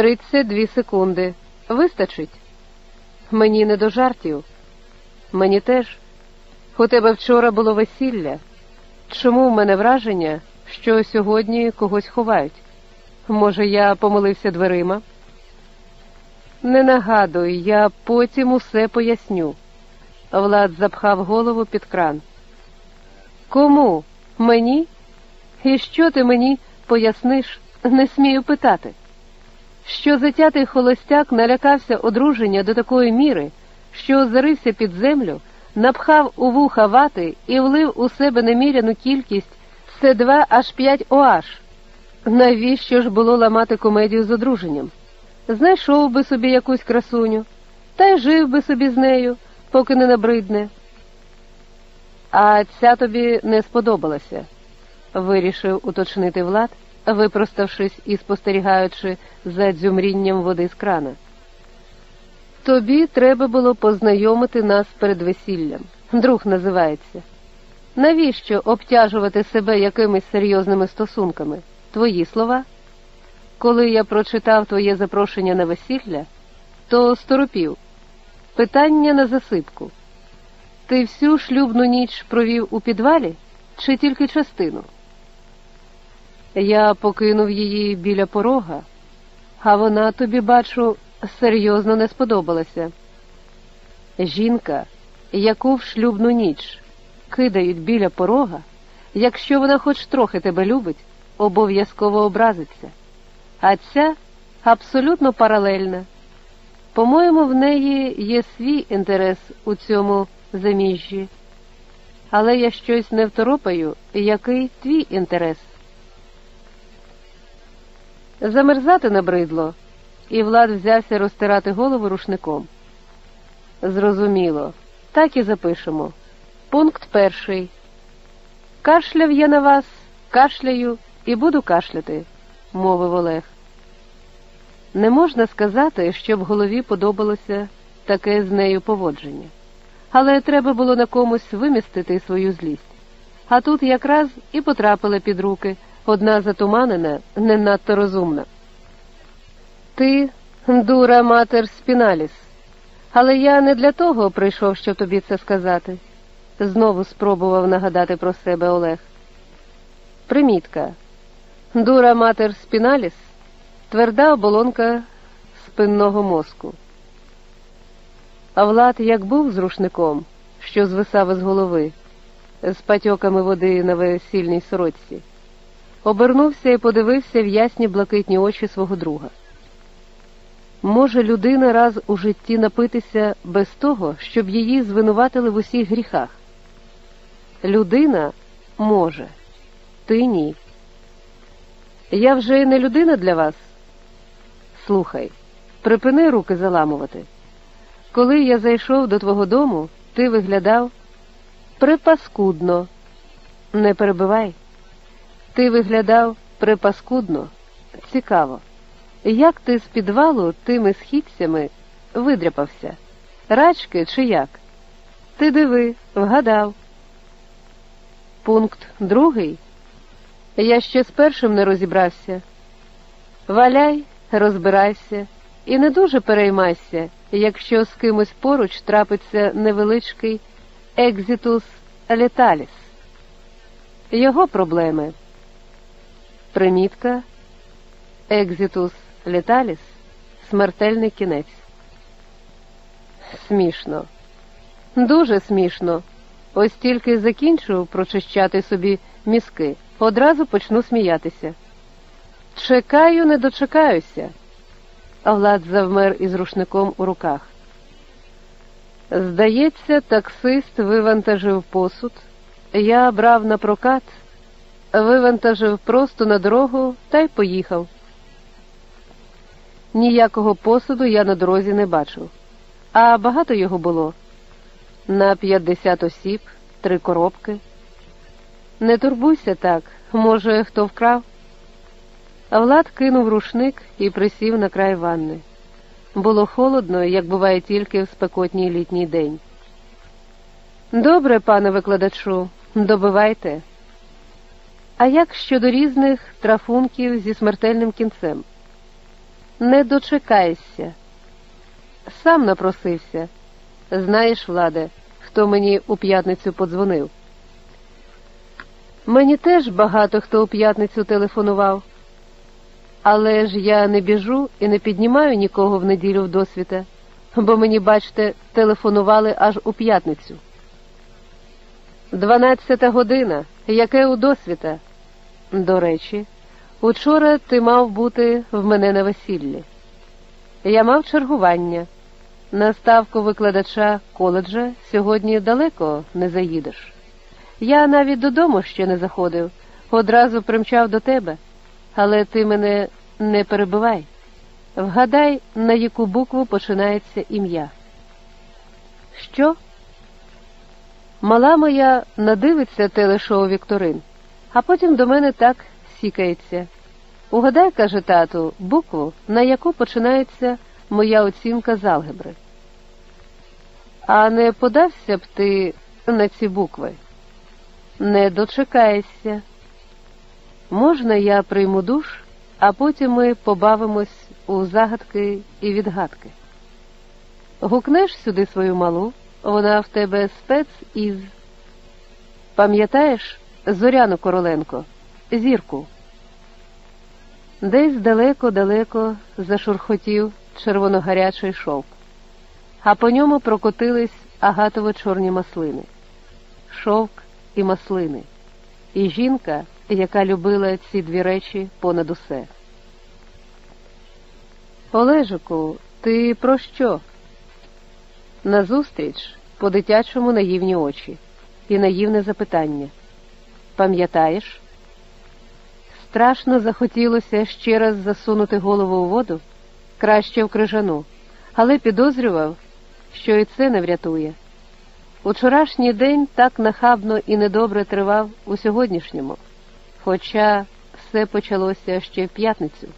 Тридцять дві секунди. Вистачить? Мені не до жартів. Мені теж. У тебе вчора було весілля. Чому в мене враження, що сьогодні когось ховають? Може, я помилився дверима? Не нагадуй, я потім усе поясню. Влад запхав голову під кран. Кому? Мені? І що ти мені поясниш, не смію питати? Що затятий холостяк налякався одруження до такої міри, що зарився під землю, напхав у вуха вати і влив у себе неміряну кількість С2 аж 5 OH. Навіщо ж було ламати комедію з одруженням? Знайшов би собі якусь красуню, та й жив би собі з нею, поки не набридне. А ця тобі не сподобалася, вирішив уточнити Влад, випроставшись і спостерігаючи за дзюмрінням води з крана. Тобі треба було познайомити нас перед весіллям. Друг називається. Навіщо обтяжувати себе якимись серйозними стосунками? Твої слова? Коли я прочитав твоє запрошення на весілля, то сторопів. Питання на засипку. Ти всю шлюбну ніч провів у підвалі чи тільки частину? Я покинув її біля порога, а вона тобі, бачу, серйозно не сподобалася. Жінка, яку в шлюбну ніч кидають біля порога, якщо вона хоч трохи тебе любить, обов'язково образиться. А ця абсолютно паралельна. По-моєму, в неї є свій інтерес у цьому заміжжі. Але я щось не второпаю, який твій інтерес. Замерзати набридло, і Влад взявся розтирати голову рушником. Зрозуміло, так і запишемо. Пункт перший. Кашляв я на вас, кашляю і буду кашляти, мовив Олег. Не можна сказати, щоб голові подобалося таке з нею поводження, але треба було на комусь вимістити свою злість. А тут якраз і потрапила під руки одна затуманена, не надто розумна. Ти, дура матер спіналіс, але я не для того прийшов, щоб тобі це сказати, знову спробував нагадати про себе Олег. Примітка. Дура матер спіналіс тверда оболонка спинного мозку. А Влад як був з рушником, що звисав із голови, з патьоками води на весільній сорочці, обернувся і подивився в ясні блакитні очі свого друга. Може людина раз у житті напитися без того, щоб її звинуватили в усіх гріхах? Людина може, ти ні. Я вже не людина для вас. Слухай, припини руки заламувати. Коли я зайшов до твого дому, ти виглядав припаскудно. Не перебивай. Ти виглядав припаскудно. Цікаво. Як ти з підвалу тими східцями видряпався? Рачки чи як? Ти диви, вгадав. Пункт другий. Я ще з першим не розібрався. Валяй, розбирайся і не дуже переймайся, якщо з кимось поруч трапиться невеличкий екзитус леталіс. Його проблеми. Примітка екзитус леталіс смертельний кінець. Смішно, дуже смішно. Ось тільки закінчу прочищати собі мізки, одразу почну сміятися. Чекаю, не дочекаюся. А Влад завмер із рушником у руках. Здається, таксист вивантажив посуд. Я брав на прокат, вивантажив просто на дорогу та й поїхав. Ніякого посуду я на дорозі не бачив, а багато його було. На п'ятдесят осіб, три коробки. Не турбуйся так, може, хто вкрав. Влад кинув рушник і присів на край ванни. Було холодно, як буває тільки в спекотній літній день. Добре, пане викладачу, добивайте. А як щодо різних трафунків зі смертельним кінцем? не дочекаєшся. Сам напросився. Знаєш, Владе, хто мені у п'ятницю подзвонив? Мені теж багато хто у п'ятницю телефонував, але ж я не біжу і не піднімаю нікого в неділю в досвіта, бо мені, бачте, телефонували аж у п'ятницю. Дванадцята година, яке у досвіта. До речі, учора ти мав бути в мене на весіллі. Я мав чергування. На ставку викладача коледжа сьогодні далеко не заїдеш. Я навіть додому ще не заходив, одразу примчав до тебе, але ти мене не перебивай. Вгадай, на яку букву починається ім'я. Що? Мала моя надивиться телешоу Вікторин, а потім до мене так сікається. Угадай, каже тату, букву, на яку починається моя оцінка з алгебри. А не подався б ти на ці букви? Не дочекаєшся. Можна я прийму душ, а потім ми побавимось у загадки і відгадки. Гукнеш сюди свою малу, вона в тебе спец із. Пам'ятаєш Зоряну Короленко, зірку? Десь далеко-далеко зашурхотів червоногарячий шовк, а по ньому прокотились агатово чорні маслини, шовк і маслини, і жінка, яка любила ці дві речі понад усе. Олежику, ти про що? Назустріч по дитячому наївні очі і наївне запитання. Пам'ятаєш? Страшно захотілося ще раз засунути голову у воду, краще в крижану, але підозрював, що і це не врятує. Учорашній день так нахабно і недобре тривав у сьогоднішньому, хоча все почалося ще в п'ятницю.